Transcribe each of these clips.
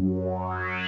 Mola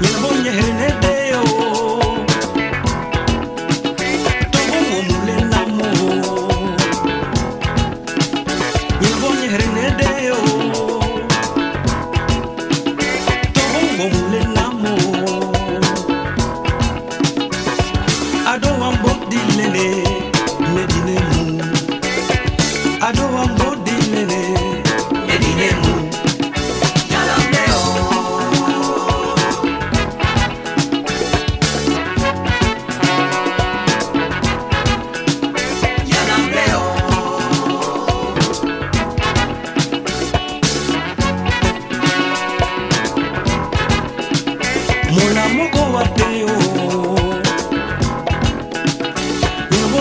Nyehene